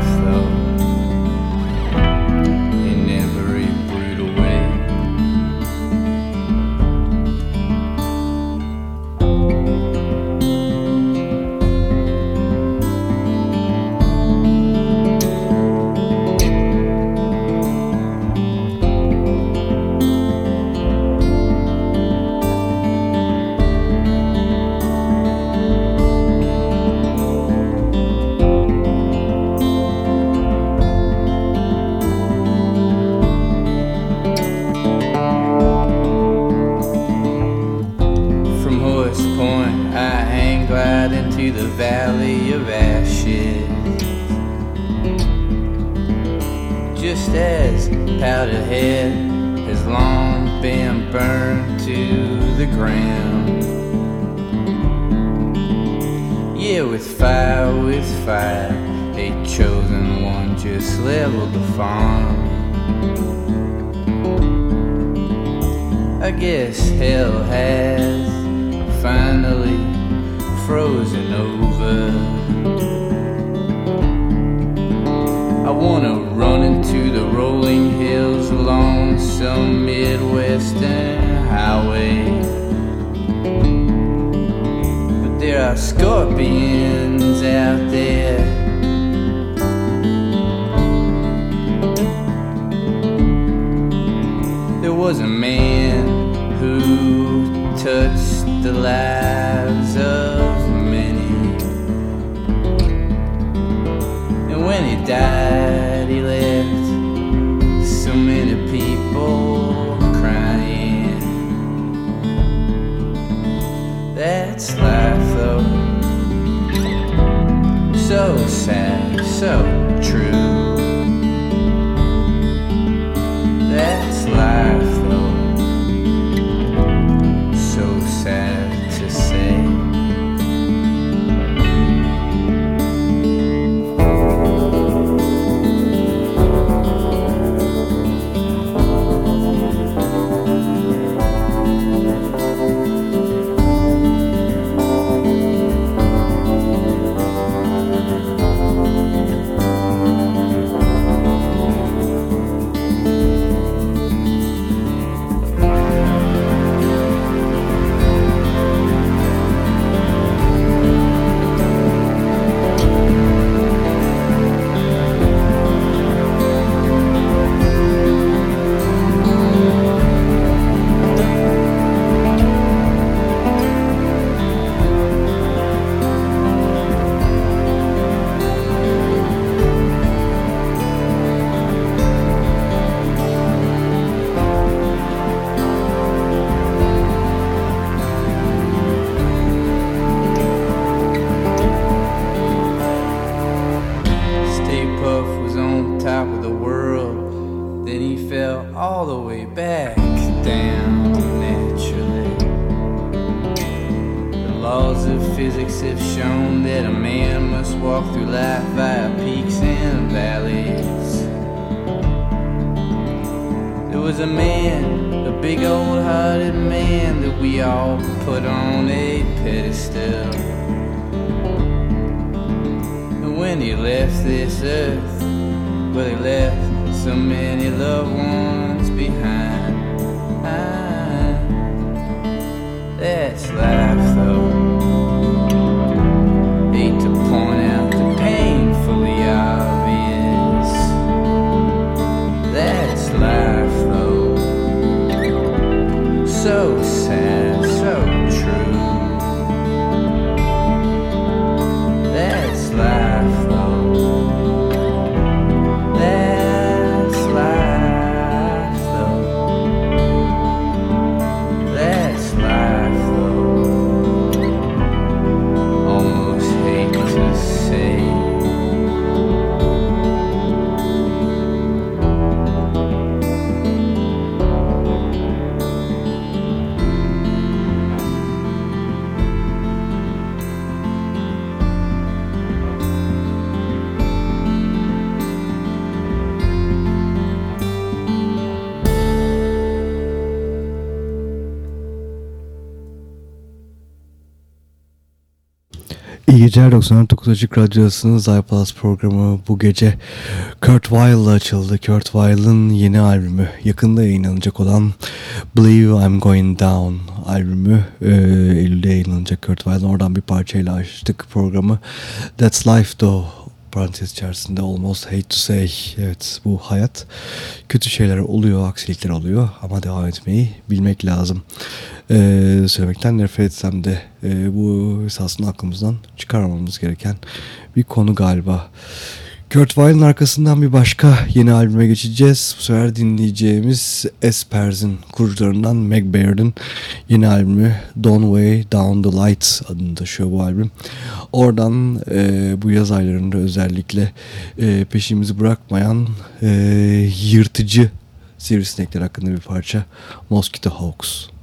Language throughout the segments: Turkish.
Slow. though. so sad, so true. Geceler 99 Açık Radyosu'nun iPlus programı bu gece Kurt Weill'la açıldı. Kurt Weill'ın yeni albümü yakında yayınlanacak olan Believe I'm Going Down albümü e, Eylül'de yayınlanacak Kurt Weill'ın oradan bir parçayla açtık programı. That's Life though parantez içerisinde almost hate to say evet bu hayat kötü şeyler oluyor aksilikler oluyor ama devam etmeyi bilmek lazım ee, söylemekten nefret etsem de e, bu esasında aklımızdan çıkarmamamız gereken bir konu galiba Kurt Weill'in arkasından bir başka yeni albüme geçeceğiz. Bu sefer dinleyeceğimiz Espers'in kurucularından Meg Baird'in yeni albümü Don't Way Down the Lights adını taşıyor bu albüm. Oradan e, bu yaz aylarında özellikle e, peşimizi bırakmayan e, yırtıcı sivrisinekler hakkında bir parça Mosquito Hawks.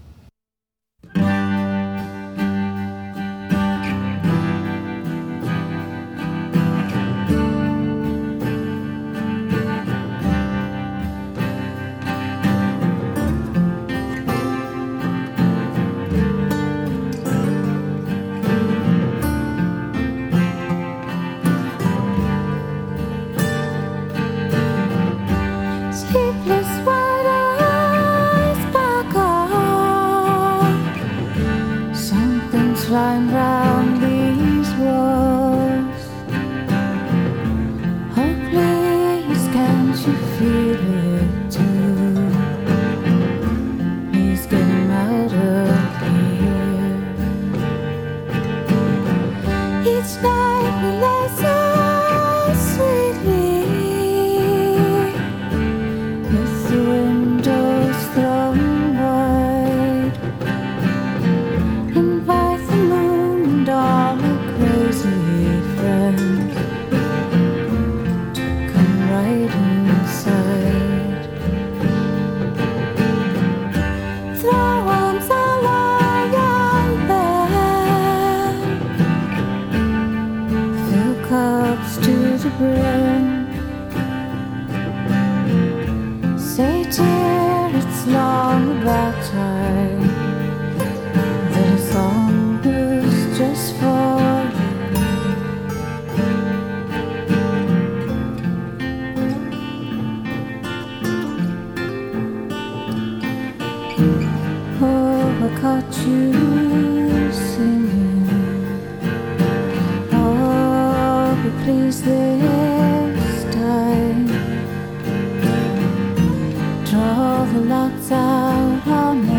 Out on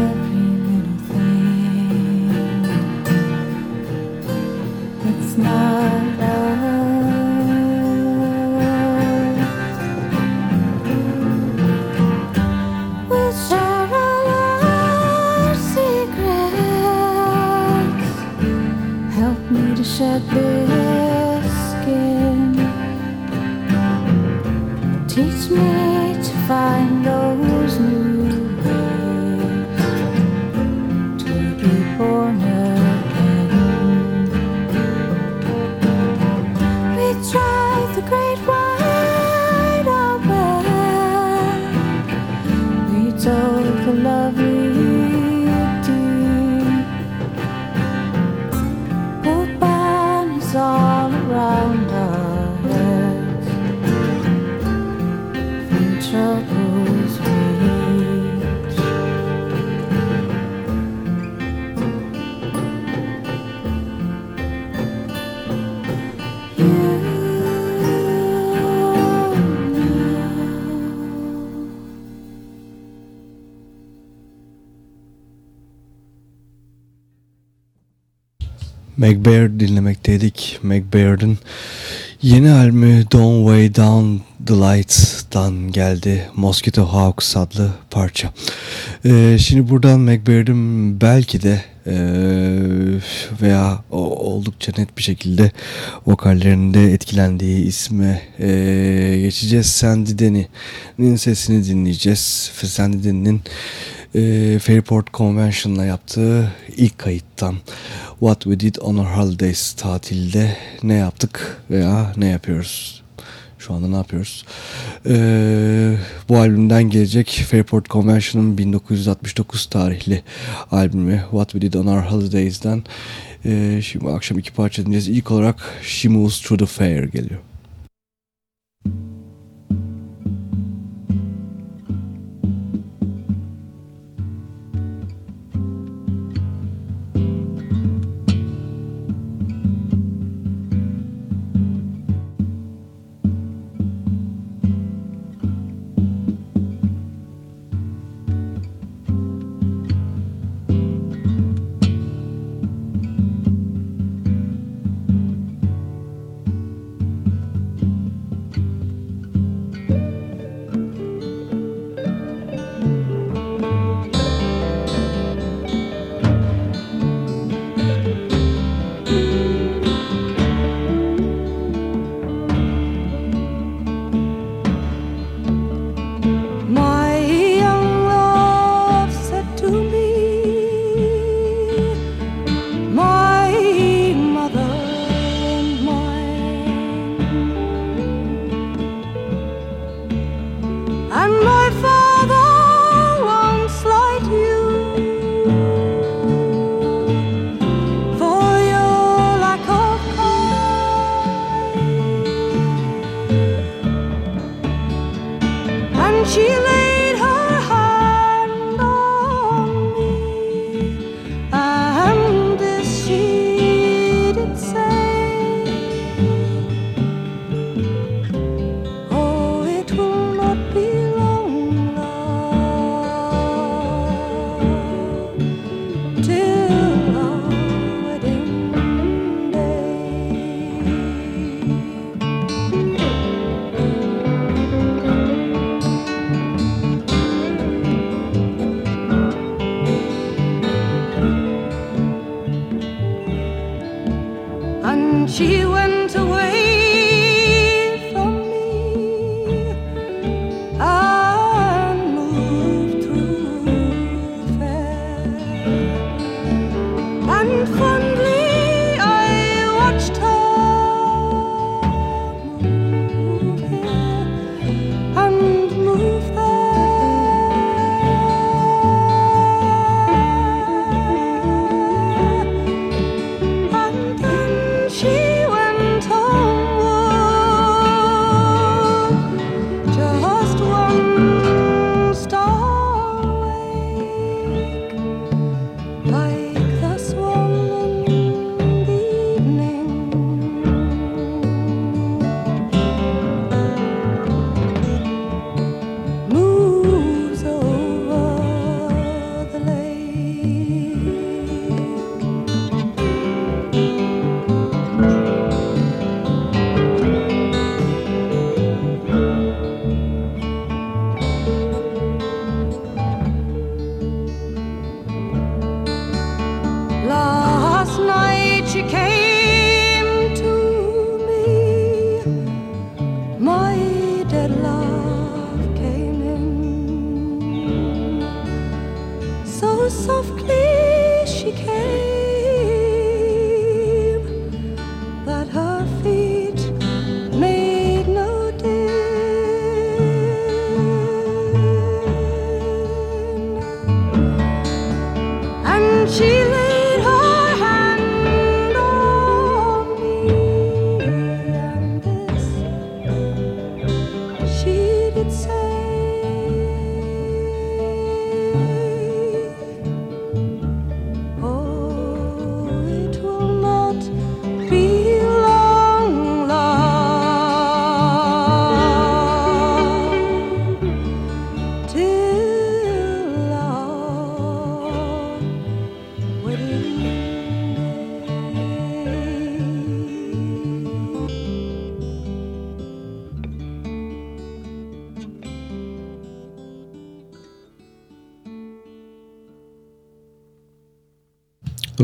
McBaird dinlemekteydik. McBaird'ın yeni albümü Don't Way Down the Lights'tan geldi. Mosquito Hawks adlı parça. Ee, şimdi buradan McBaird'ın belki de ee, veya oldukça net bir şekilde vokallerinde etkilendiği isme ee, geçeceğiz. Sandy Denny'nin sesini dinleyeceğiz. Sandy Denny'nin e, Fairport Convention'la yaptığı ilk kayıttan What We Did On Our Holidays tatilde ne yaptık veya ne yapıyoruz? Şu anda ne yapıyoruz? Ee, bu albümden gelecek Fairport Convention'ın 1969 tarihli albümü What We Did On Our Holidays'den ee, şimdi akşam iki parça dinleyeceğiz. İlk olarak She Moves Through The Fair geliyor. My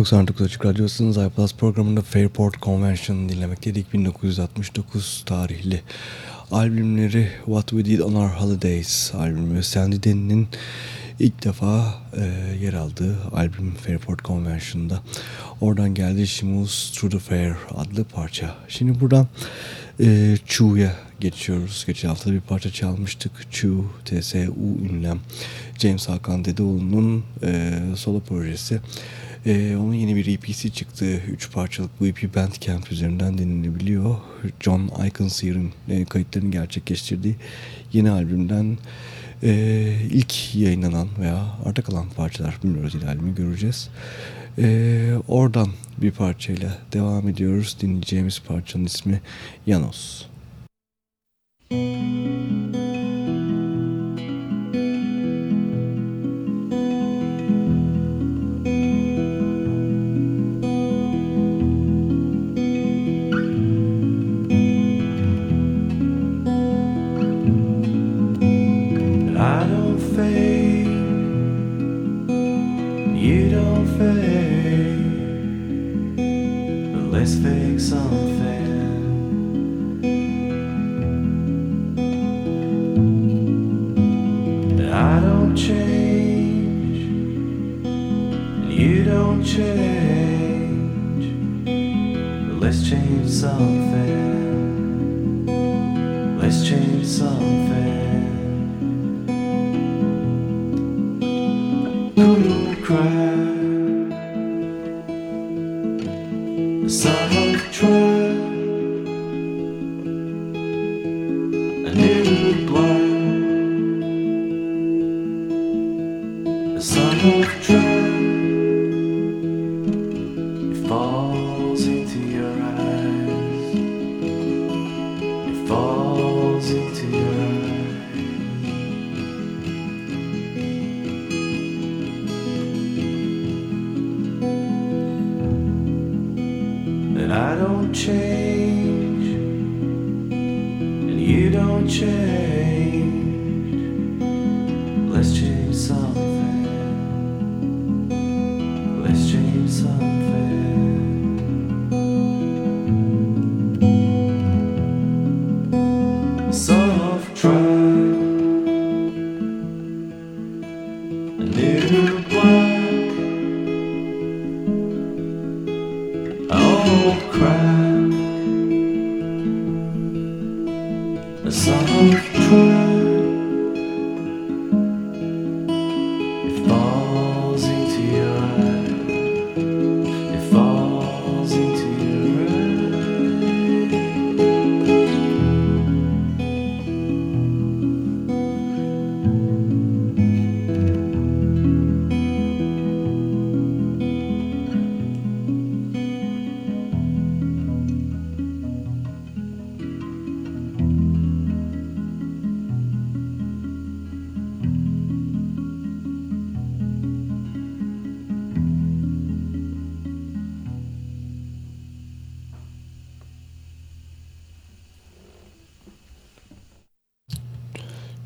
...99 Açık Radyosu'nun iPlus programında Fairport Convention dinlemekteydik. 1969 tarihli albümleri What We Did On Our Holidays albümü. Sandy Denny'nin ilk defa e, yer aldığı albüm Fairport Convention'da. Oradan geldi She Moves Through The Fair adlı parça. Şimdi buradan e, Chu'ya geçiyoruz. Geçen hafta bir parça çalmıştık. Chu, TSU ünlem. James Hakan Dedeoğlu'nun e, solo projesi. Ee, onun yeni bir EP'si çıktı. Üç parçalık bu EP Bandcamp üzerinden dinlenebiliyor. John Iconseer'in e, kayıtlarını gerçekleştirdiği yeni albümden e, ilk yayınlanan veya arta kalan parçalar bilmiyoruz ilerlemi göreceğiz. E, oradan bir parçayla devam ediyoruz. Dinleyeceğimiz parçanın ismi Yanos. I always fake something.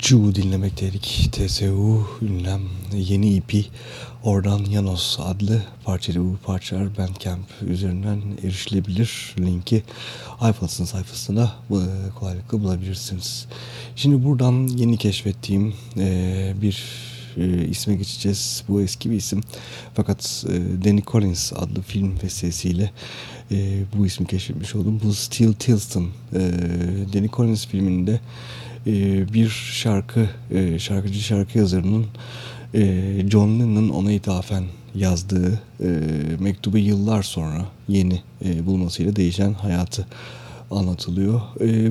Cu dinlemekteydik. TSU ünlem yeni EP oradan Yanos adlı parçaydı. Bu parçalar Bandcamp üzerinden erişilebilir. Linki iPlus'ın sayfasında e, kolaylıkla bulabilirsiniz. Şimdi buradan yeni keşfettiğim e, bir e, isme geçeceğiz. Bu eski bir isim. Fakat e, Danny Collins adlı film vesilesiyle e, bu ismi keşfetmiş oldum. Bu Steel Tilston. E, Danny Collins filminde e, bir şarkı, e, şarkıcı şarkı yazarının e, John Lennon'ın ona ithafen yazdığı mektubu yıllar sonra yeni bulmasıyla değişen hayatı anlatılıyor.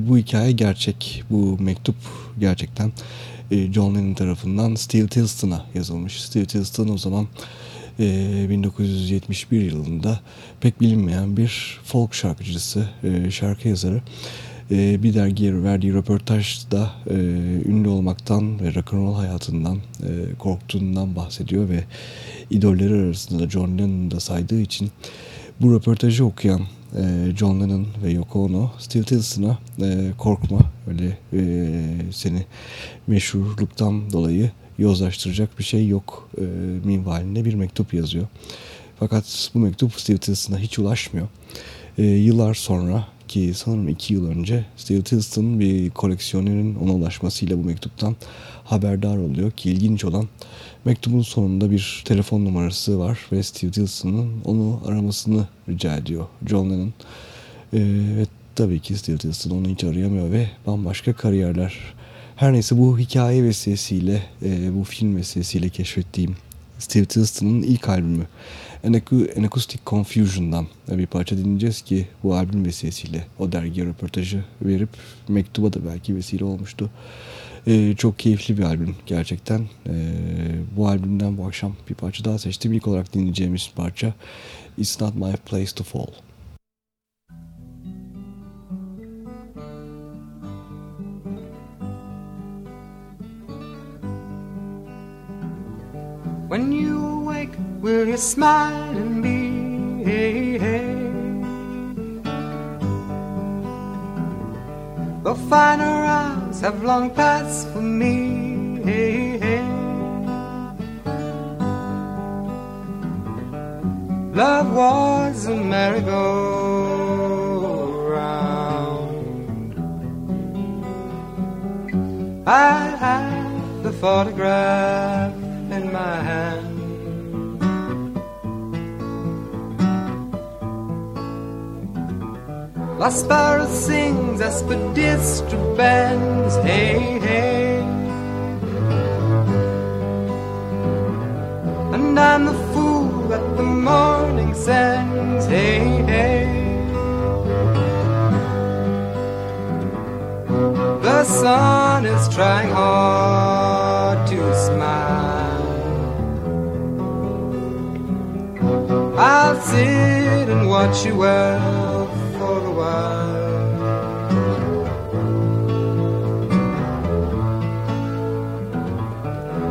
Bu hikaye gerçek. Bu mektup gerçekten John Lennon tarafından Steve Tilston'a yazılmış. Steve Tilston o zaman e, 1971 yılında pek bilinmeyen bir folk şarkıcısı, şarkı yazarı. E, bir dergiye verdiği röportajda e, ünlü olmaktan ve rock'n'roll hayatından e, korktuğundan bahsediyor ve idolleri arasında da John Lennon'ı da saydığı için bu röportajı okuyan e, John Lennon ve Yoko Ono Steve Tilson'a e, korkma öyle e, seni meşhurluktan dolayı yozlaştıracak bir şey yok e, minvalinde bir mektup yazıyor. Fakat bu mektup Steve Tilson'a hiç ulaşmıyor. E, yıllar sonra ki sanırım iki yıl önce Steve Tilston bir koleksiyonerin ona ulaşmasıyla bu mektuptan haberdar oluyor ki ilginç olan mektubun sonunda bir telefon numarası var ve Steve Tilston'ın onu aramasını rica ediyor John Lennon. Ee, ve tabii ki Steve Tilston onu hiç arayamıyor ve bambaşka kariyerler. Her neyse bu hikaye vesilesiyle, e, bu film vesilesiyle keşfettiğim Steve Tilston'ın ilk albümü An Acoustic Confusion'dan bir parça dinleyeceğiz ki bu albüm vesilesiyle o dergiye röportajı verip mektuba da belki vesile olmuştu. Ee, çok keyifli bir albüm gerçekten. Ee, bu albümden bu akşam bir parça daha seçtim. İlk olarak dinleyeceğimiz parça It's Not My Place to Fall. When you awake, will you smile and be hey, hey? The finer hours have long passed for me hey, hey. Love was a merry-go-round I had the photograph in my hand. La sparrow sings as per district bands, hey, hey. And I'm the fool that the morning sends, hey, hey. The sun is trying hard to smile. I'll sit and watch you well for a while.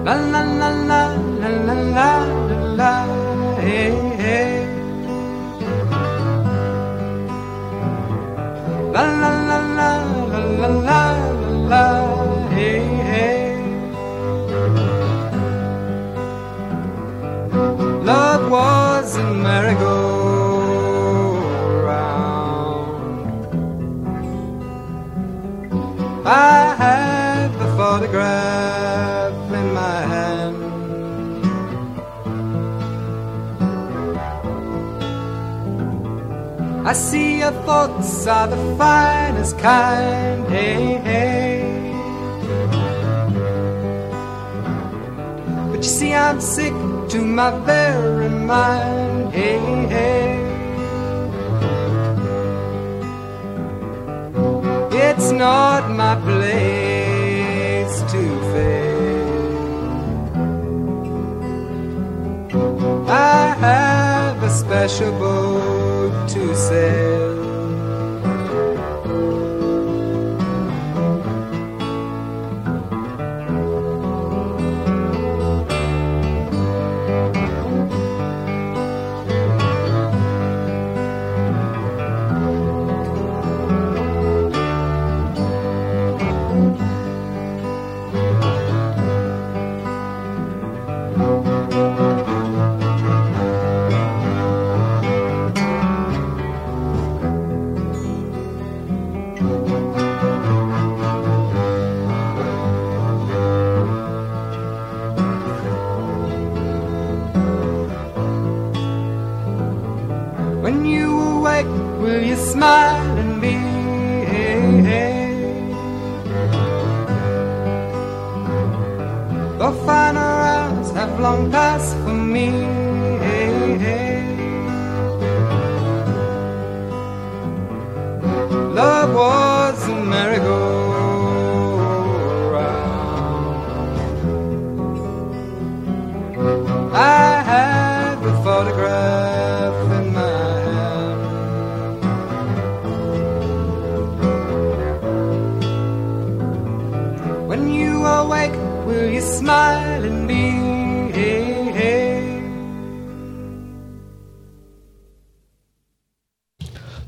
La la la la la la la la photograph in my hand. I see your thoughts are the finest kind. Hey, hey. But you see, I'm sick to my very mind. Hey, hey. It's not my place I have a special boat to sail. The finer hours have long passed for me.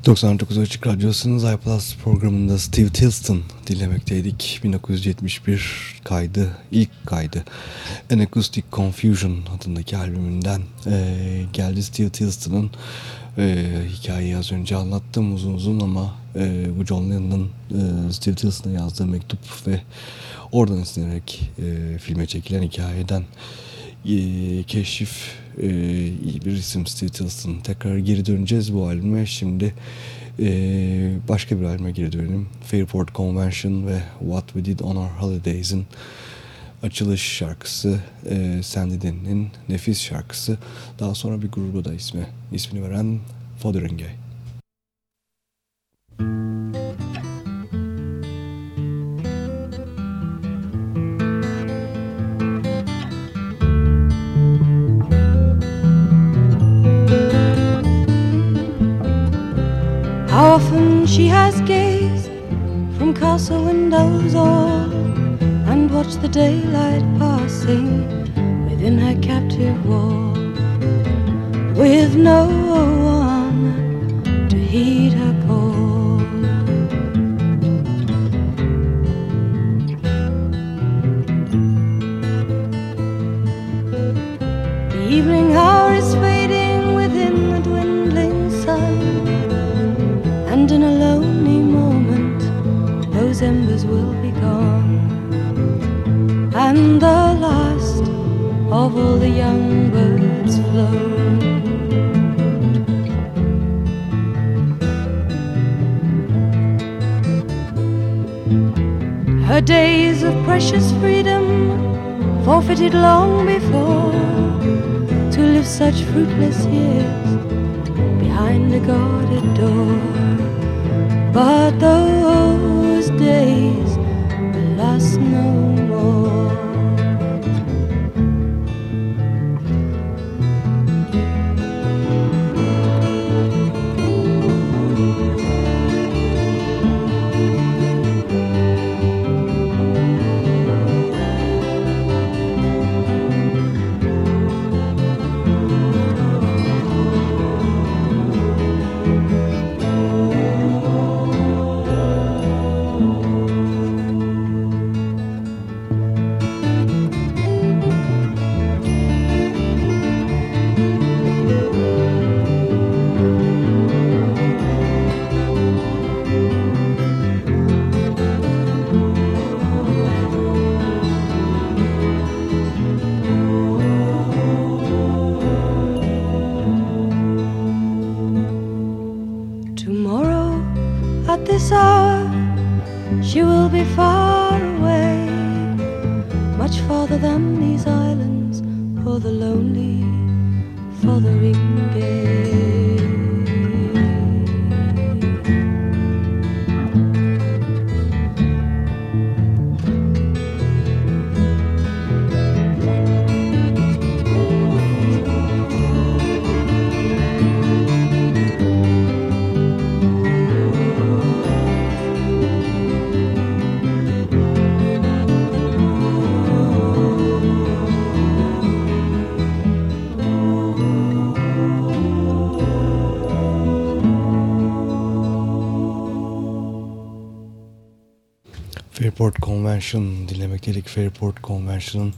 99 Açık Radyosu'nun iPlus programında Steve Tilston dinlemekteydik. 1971 kaydı, ilk kaydı An Acoustic Confusion adındaki albümünden eee, geldi Steve Tilston'ın eee, hikayeyi az önce anlattım uzun uzun ama eee, bu John Lennon'ın eee, Steve Tilston'a yazdığı mektup ve oradan esinlenerek eee, filme çekilen hikayeden e, keşif e, iyi bir isim Steve Tilston. Tekrar geri döneceğiz bu albüme. Şimdi e, başka bir albüme geri dönelim. Fairport Convention ve What We Did On Our Holidays'in açılış şarkısı e, Sandy Den'in nefis şarkısı. Daha sonra bir gruba da ismi, ismini veren Fotheringay. How often she has gazed from castle windows all and watched the daylight passing within her captive wall with no one to heed her call. And the last of all the young birds flown. Her days of precious freedom forfeited long before to live such fruitless years behind a guarded door. But those Convention dinlemekteydik. Fairport Convention'ın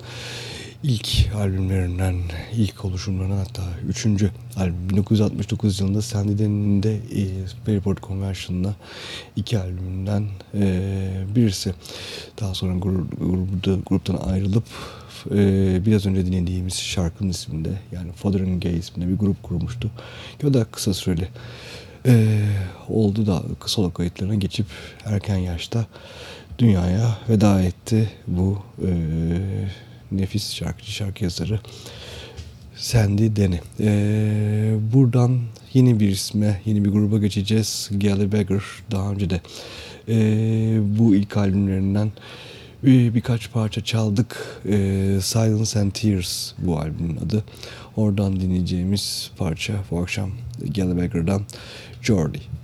ilk albümlerinden, ilk oluşumlarından hatta üçüncü albüm. 1969 yılında Sandy Den'in de e, Fairport Convention'la iki albümünden e, birisi. Daha sonra gru- grupta, gruptan ayrılıp e, biraz önce dinlediğimiz şarkının isminde yani Fotheringay isminde bir grup kurmuştu. O da kısa süreli e, oldu da solo kayıtlarına geçip erken yaşta dünyaya veda etti bu e, nefis şarkıcı, şarkı yazarı Sandy Denny. Ee, buradan yeni bir isme, yeni bir gruba geçeceğiz. Gally Beggar. Daha önce de e, bu ilk albümlerinden bir, birkaç parça çaldık. E, Silence and Tears bu albümün adı. Oradan dinleyeceğimiz parça bu akşam Gally Beggar'dan Jordi.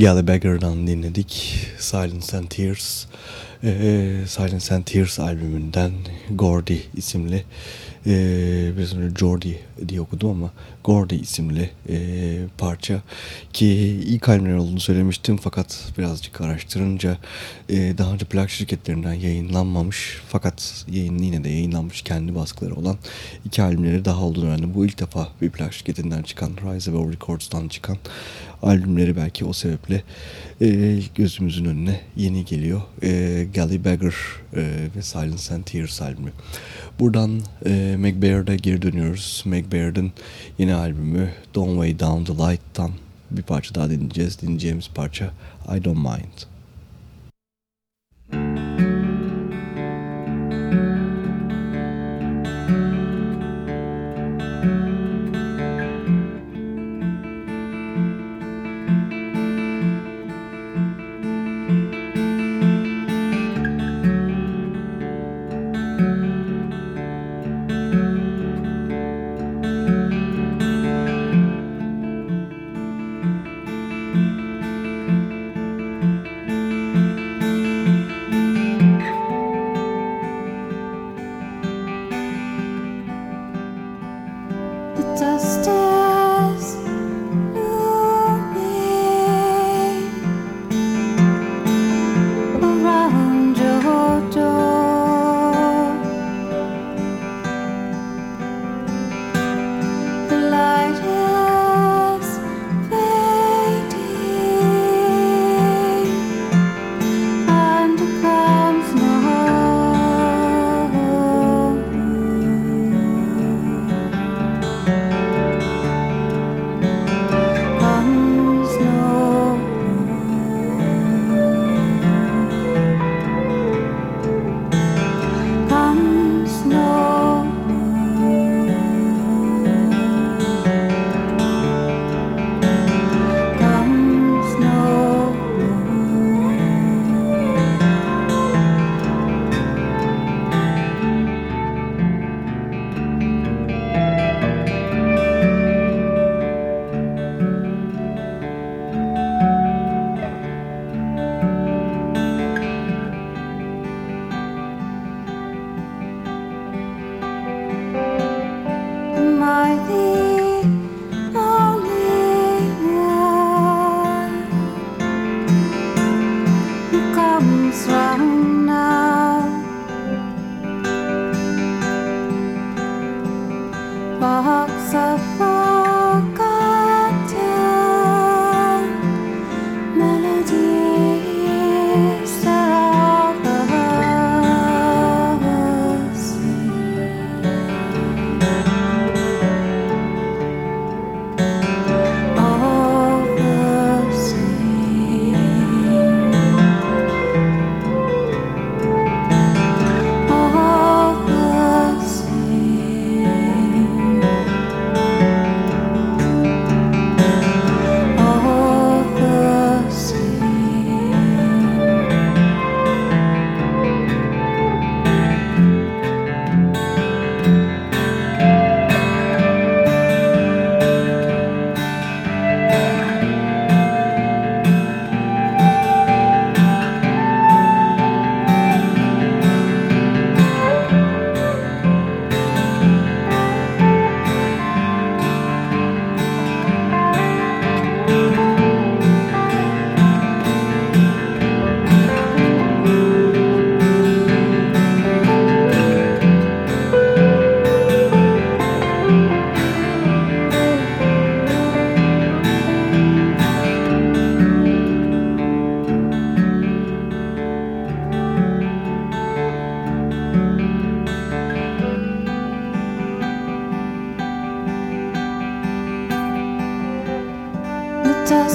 Gally Beggar'dan dinledik. Silence and Tears. Ee, Silence and Tears albümünden Gordy isimli e, biraz önce Jordi diye okudum ama Gordy isimli e, parça ki ilk albümler olduğunu söylemiştim fakat birazcık araştırınca e, daha önce plak şirketlerinden yayınlanmamış fakat yayın yine de yayınlanmış kendi baskıları olan iki albümleri daha olduğunu öğrendim. Bu ilk defa bir plak şirketinden çıkan Rise Above Records'tan çıkan albümleri belki o sebeple e, gözümüzün önüne yeni geliyor. E, Gally Beggar e, ve Silence and Tears albümü. Buradan e, Meg Baird'a geri dönüyoruz. Meg Baird'ın yeni albümü Don't Way Down the Light'tan bir parça daha dinleyeceğiz. Dinleyeceğimiz parça I Don't Mind.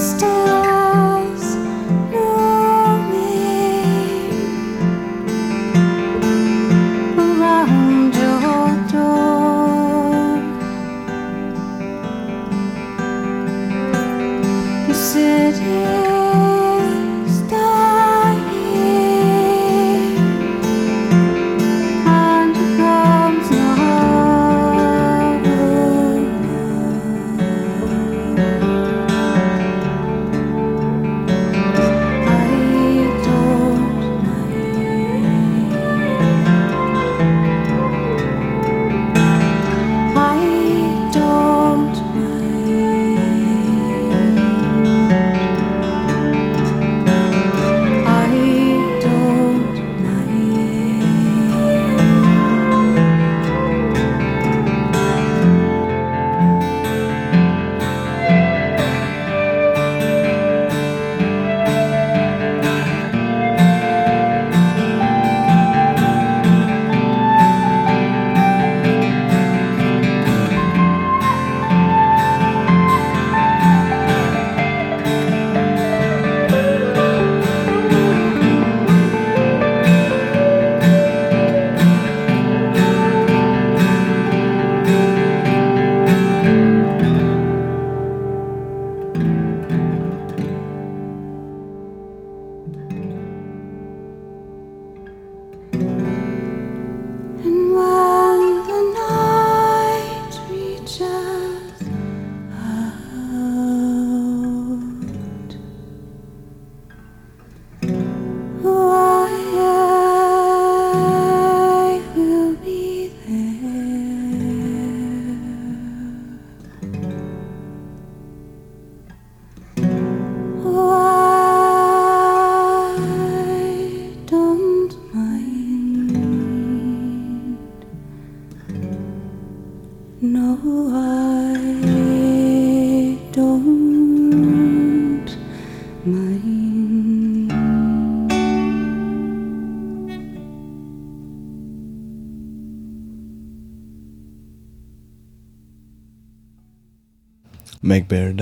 stay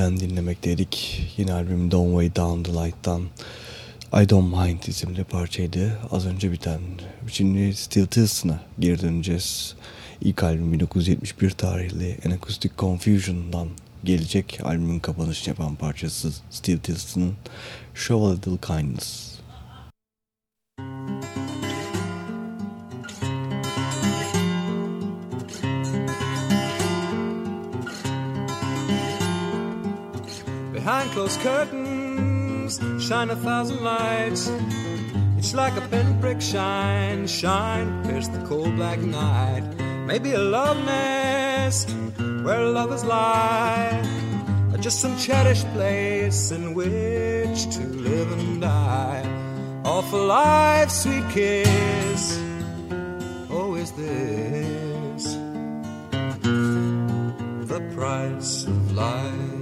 Macbear'den dinlemekteydik. Yeni albüm Don't Way Down the Light'tan I Don't Mind isimli parçaydı. Az önce biten. Şimdi Still Tilson'a geri döneceğiz. İlk albüm 1971 tarihli An Acoustic Confusion'dan gelecek albümün kapanışını yapan parçası Still Tilson'ın Show a Little Kindness. Closed curtains shine a thousand lights. It's like a pinprick shine, shine, pierce the cold black night. Maybe a love nest where lovers lie, or just some cherished place in which to live and die. All for life's sweet kiss. Oh, is this the price of life?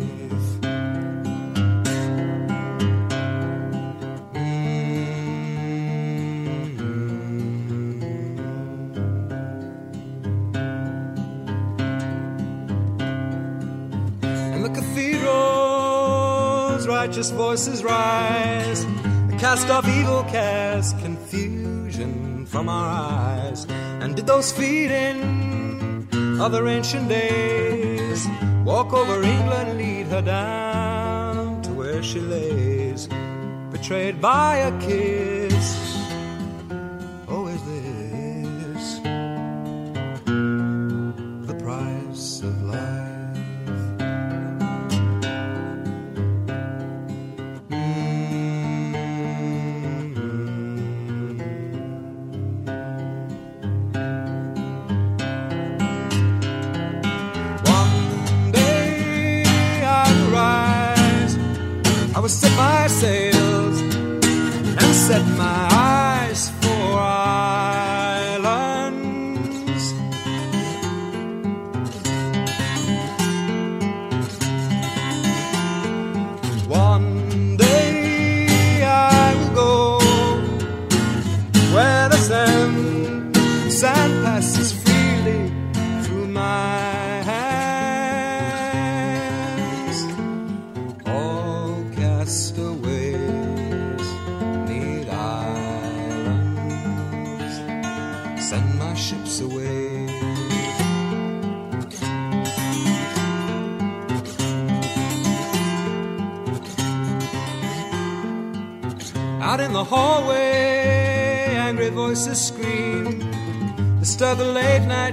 Righteous voices rise. Cast off evil cast confusion from our eyes. And did those feet in other ancient days walk over England, lead her down to where she lays, betrayed by a kiss?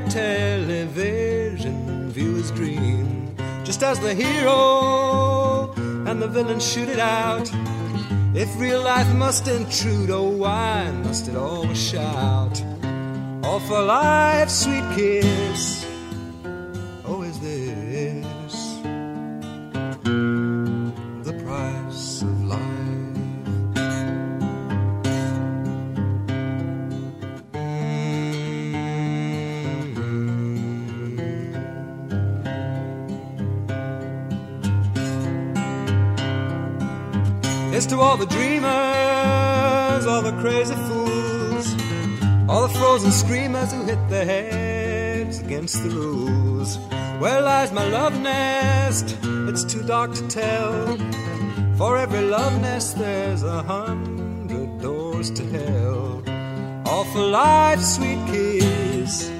Television viewer's dream. Just as the hero and the villain shoot it out. If real life must intrude, oh why must it always shout? All for life's sweet kiss. To all the dreamers, all the crazy fools, all the frozen screamers who hit their heads against the rules. Where lies my love nest? It's too dark to tell. For every love nest, there's a hundred doors to hell. All for life's sweet kiss.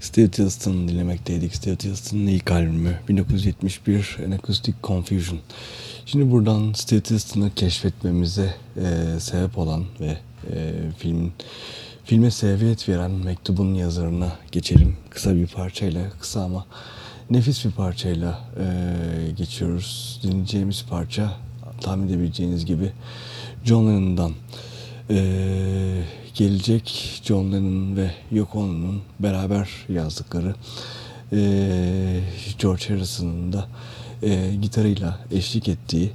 Steve Tilston dinlemekteydik. Steve Tilston'ın ilk albümü 1971 An Acoustic Confusion. Şimdi buradan Steve Tilston'ı keşfetmemize e, sebep olan ve e, filmin filme sebebiyet veren mektubun yazarına geçelim. Kısa bir parçayla, kısa ama nefis bir parçayla e, geçiyoruz. Dinleyeceğimiz parça tahmin edebileceğiniz gibi John Lennon'dan e, gelecek John Lennon ve Yoko Ono'nun beraber yazdıkları e, George Harrison'ın da e, gitarıyla eşlik ettiği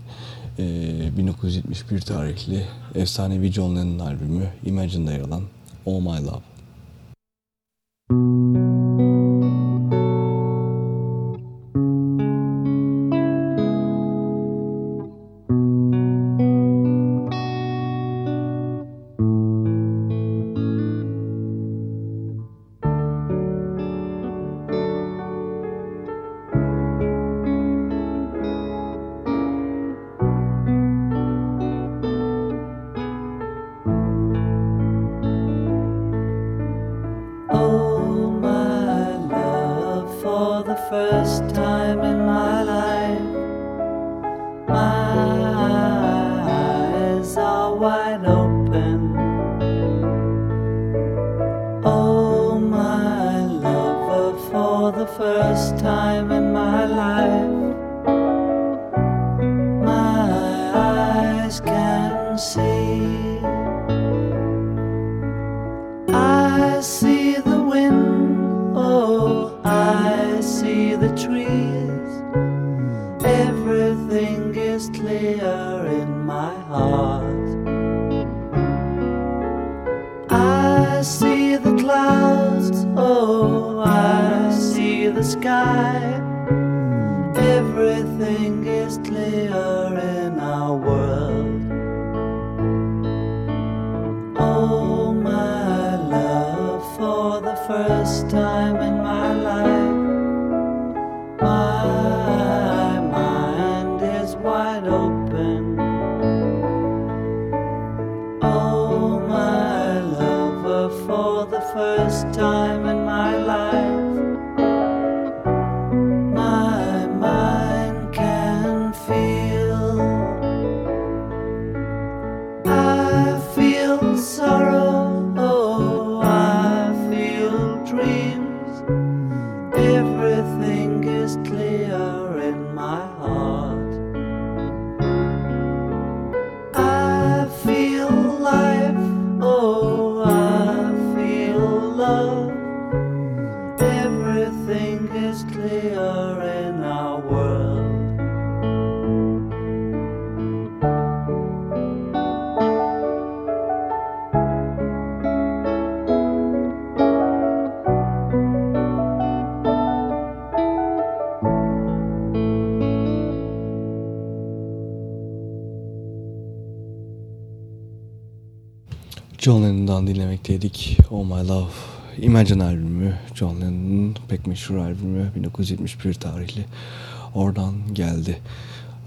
e, 1971 tarihli efsanevi John Lennon albümü Imagine'da yer alan Oh My Love. Is clear in my heart. I see the clouds, oh, I see the sky. Everything Lennon'dan dinlemekteydik. Oh My Love. Imagine albümü. John Lennon'ın pek meşhur albümü. 1971 tarihli. Oradan geldi.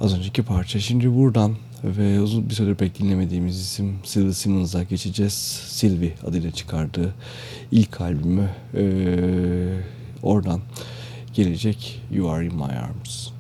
Az önceki parça. Şimdi buradan ve uzun bir süredir pek dinlemediğimiz isim Sylvie Simmons'a geçeceğiz. Sylvie adıyla çıkardığı ilk albümü. Ee, oradan gelecek You Are In My Arms.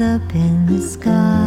Up in the sky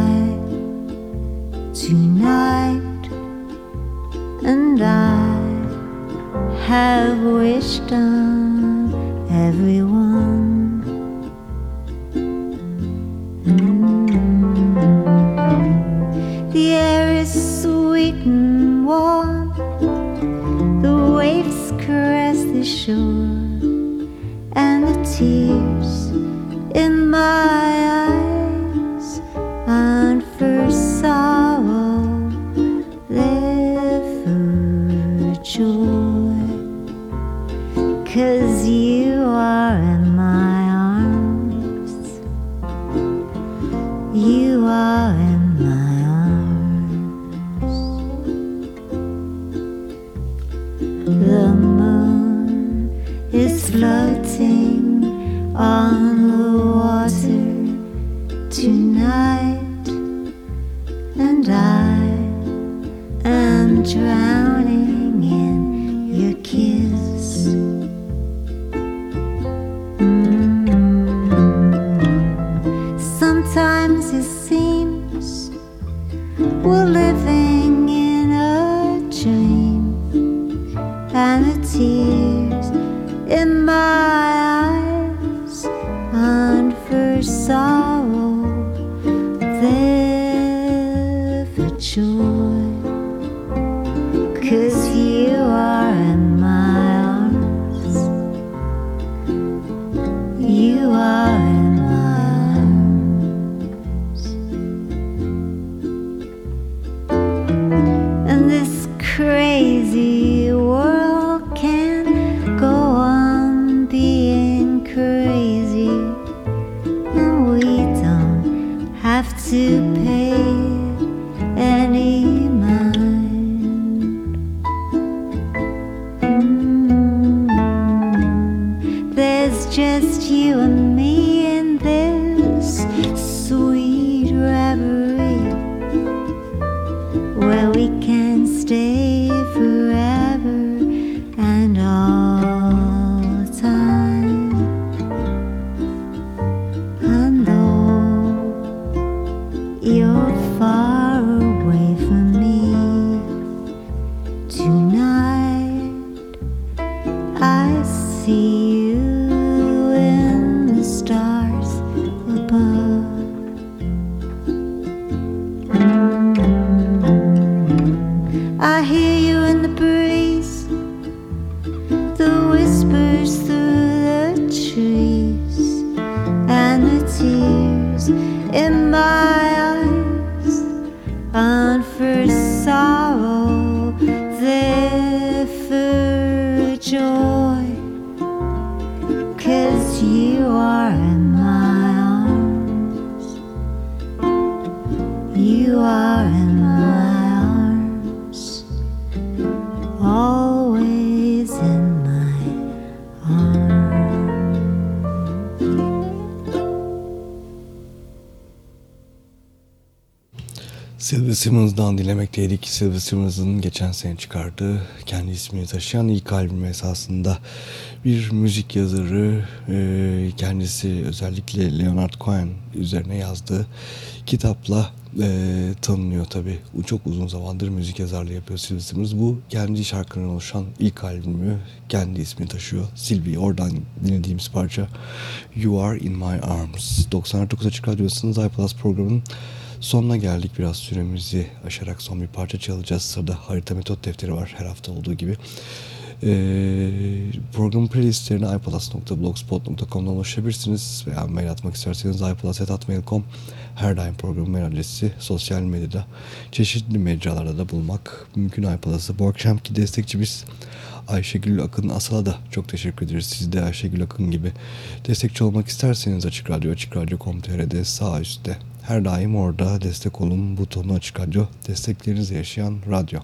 sorrow, Sylvie Simmons'dan dinlemekteydik. Sylvie Simmons'ın geçen sene çıkardığı kendi ismini taşıyan ilk albümü esasında bir müzik yazarı e, kendisi özellikle Leonard Cohen üzerine yazdığı kitapla e, tanınıyor tabi. Çok uzun zamandır müzik yazarlığı yapıyor Sylvie Simmons. Bu kendi şarkılarından oluşan ilk albümü kendi ismini taşıyor. Sylvie oradan dinlediğimiz parça You Are In My Arms. 99 Açık Radyosu'nun iPlus programının Sonuna geldik biraz süremizi aşarak son bir parça çalacağız. Sırada harita metot defteri var her hafta olduğu gibi. Ee, programın playlistlerine ipalas.blogspot.com'dan ulaşabilirsiniz veya mail atmak isterseniz ipalas.mail.com her daim programın mail adresi sosyal medyada çeşitli mecralarda da bulmak mümkün iPalas'ı. Bu akşamki destekçimiz Ayşegül Akın Asal'a da çok teşekkür ederiz. Siz de Ayşegül Akın gibi destekçi olmak isterseniz Açık Radyo, Açık Radyo.com.tr'de sağ üstte her daim orada destek olun butonu Açık Radyo. Desteklerinizle yaşayan radyo.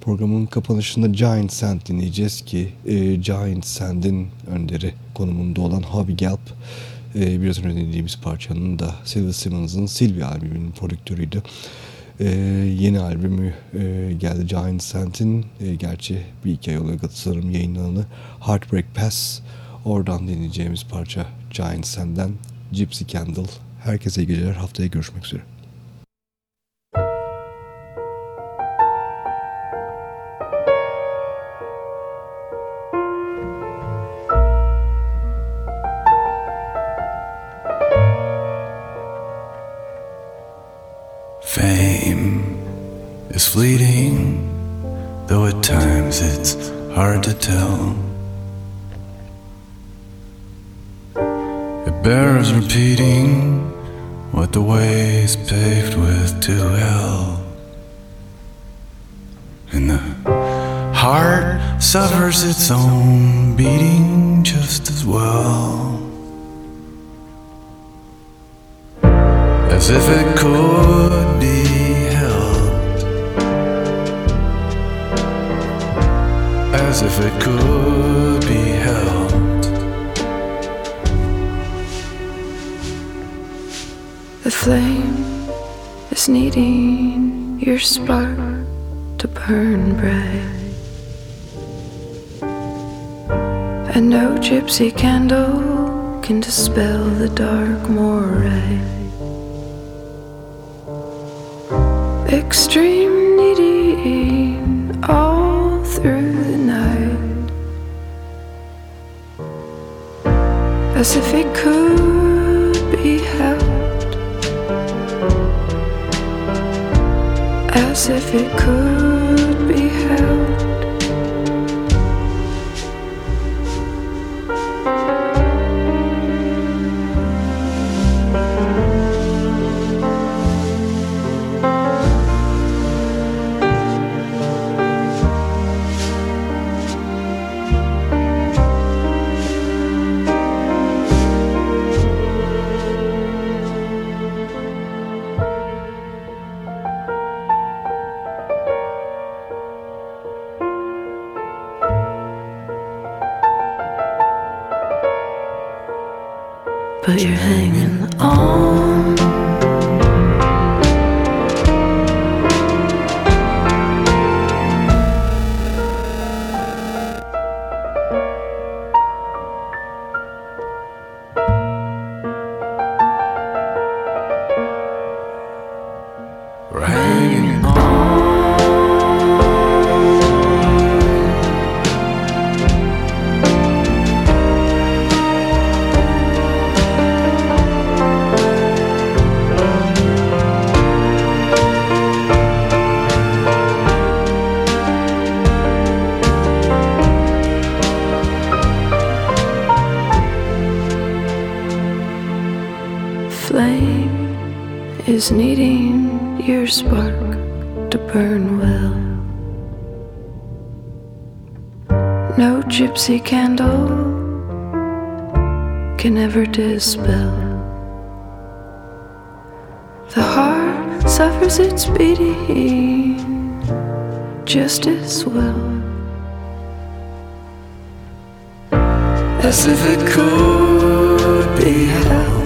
Programın kapanışında Giant Sand dinleyeceğiz ki e, Giant Sand'in önderi konumunda olan Hobby Galp e, biraz önce dinlediğimiz parçanın da Sylvie Simmons'ın Sylvie albümünün prodüktörüydü. E, yeni albümü e, geldi Giant Sand'in e, gerçi bir iki ay oluyor sanırım yayınlananı Heartbreak Pass oradan dinleyeceğimiz parça Giant Sand'den Gypsy Candle herkese iyi geceler haftaya görüşmek üzere. Fame is fleeting, though at times it's hard to tell. It bears repeating what the way is paved with to hell. And the heart suffers its own beating just as well. as if it could be helped, as if it could flame is needing your spark to burn bright. And no gypsy candle can dispel the dark more right. Extreme needing all through the night. As if it could If it could dispel. The heart suffers its beating just as well. as if it could be held.